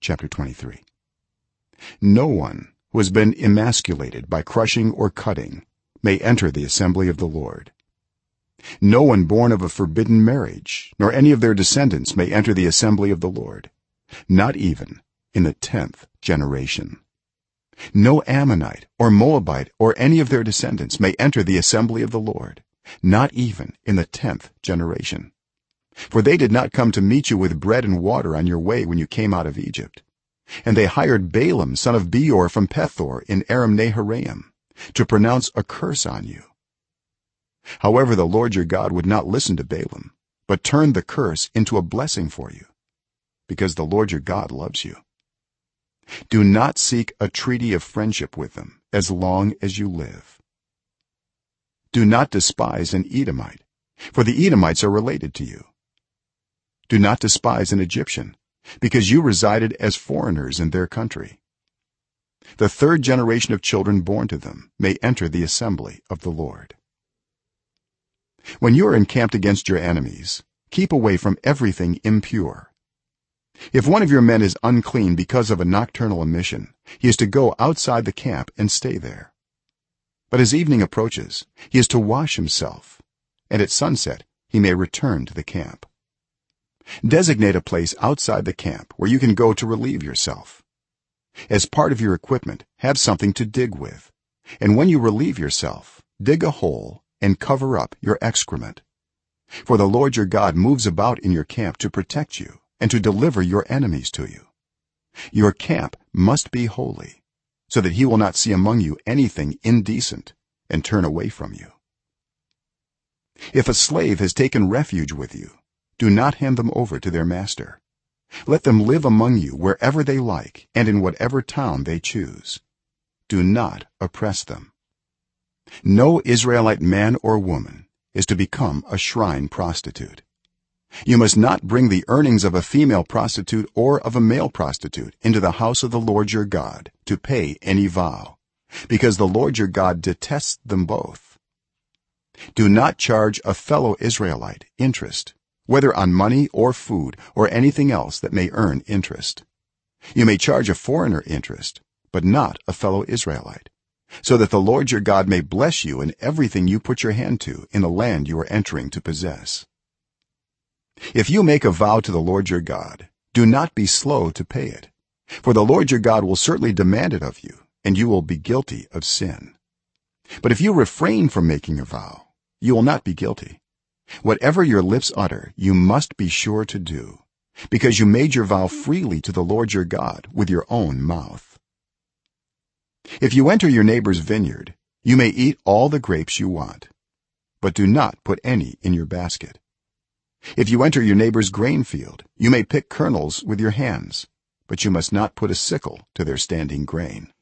chapter 23 no one who has been emasculated by crushing or cutting may enter the assembly of the lord. No one born of a forbidden marriage nor any of their descendants may enter the assembly of the lord not even in the 10th generation. No ammonite or moabite or any of their descendants may enter the assembly of the lord not even in the 10th generation for they did not come to meet you with bread and water on your way when you came out of egypt. And they hired balaam son of beor from pethor in aram naharaim to pronounce a curse on you. However the lord your god would not listen to balaam but turned the curse into a blessing for you because the lord your god loves you. Do not seek a treaty of friendship with them as long as you live. Do not despise an edomite for the edomites are related to you do not despise an egyptian because you resided as foreigners in their country. The third generation of children born to them may enter the assembly of the lord. When you are encamped against your enemies keep away from everything impure. If one of your men is unclean because of a nocturnal emission he is to go outside the camp and stay there. But as evening approaches he is to wash himself and at sunset he may return to the camp designate a place outside the camp where you can go to relieve yourself. As part of your equipment have something to dig with. And when you relieve yourself dig a hole and cover up your excrement. For the lord your god moves about in your camp to protect you and to deliver your enemies to you. Your camp must be holy so that he will not see among you anything indecent and turn away from you. If a slave has taken refuge with you do not hand them over to their master. Let them live among you wherever they like and in whatever town they choose. Do not oppress them. No israelite man or woman is to become a shrine prostitute. You must not bring the earnings of a female prostitute or of a male prostitute into the house of the lord your god to pay any vow because the lord your god detests them both. Do not charge a fellow israelite interest whether on money or food or anything else that may earn interest. You may charge a foreigner interest but not a fellow israelite. So that the lord your god may bless you in everything you put your hand to in the land you are entering to possess. If you make a vow to the lord your god do not be slow to pay it. For the lord your god will certainly demand it of you and you will be guilty of sin. But if you refrain from making a vow you will not be guilty whatever your lips utter you must be sure to do because you made your vow freely to the lord your god with your own mouth. If you enter your neighbor's vineyard you may eat all the grapes you want but do not put any in your basket. If you enter your neighbor's grain field you may pick kernels with your hands but you must not put a sickle to their standing grain